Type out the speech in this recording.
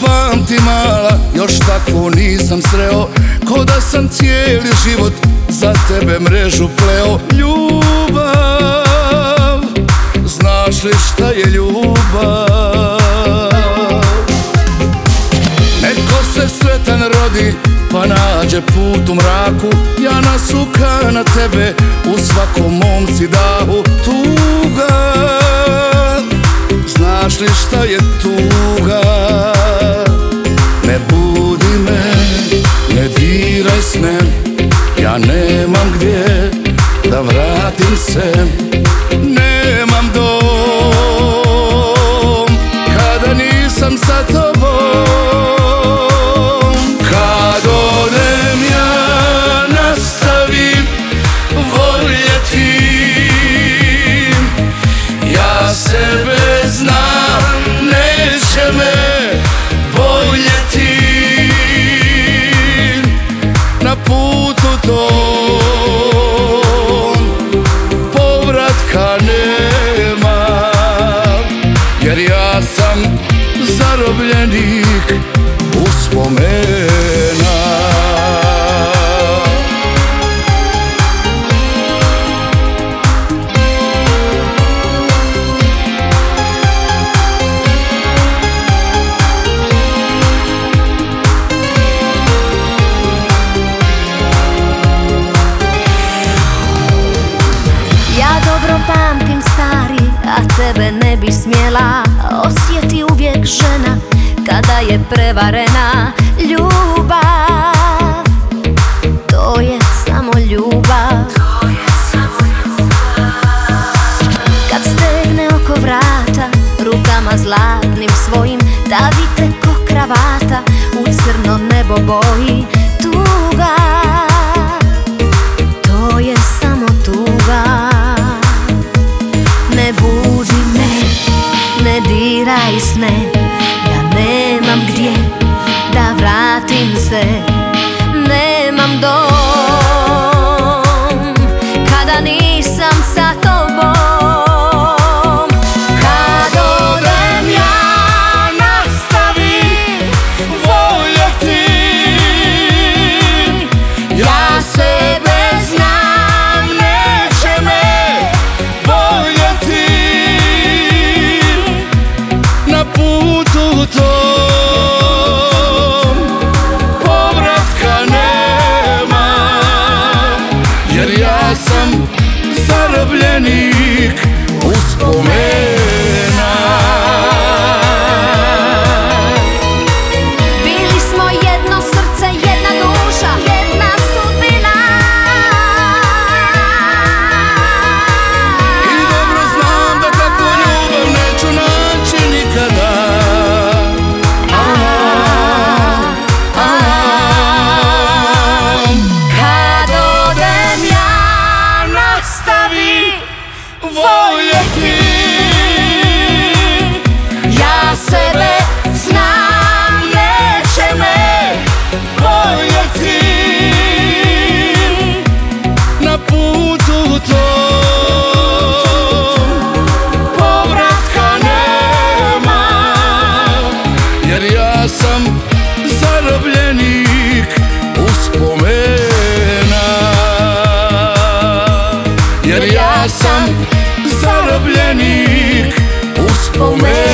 pamti mala Još tako nisam sreo. Ko da sam cijeli život Za tebe mrežu pleo. Ljubav Znaš li šta je ljubav? Neko se sretan rodi Pa nađe put u mraku. Ja nasuka na tebe U svakom momci dahu Tuga Li šta je tuga. Ne budi me Ne diraj sne Ja nemam gdje Da vratim se. Nemam dom zarobljenik uspomena Ja dobro pamtim stari, a tebe ne bi smjela. Osjeti uvijek žena kada je prevarena Ljubav, to je samo ljubav. Kad stegne oko vrata, rukama zlatnim svojim Davite ko kravata, u crno nebo boji sam zarobljenik uspomena Jer ja sam zarobljenik uspomena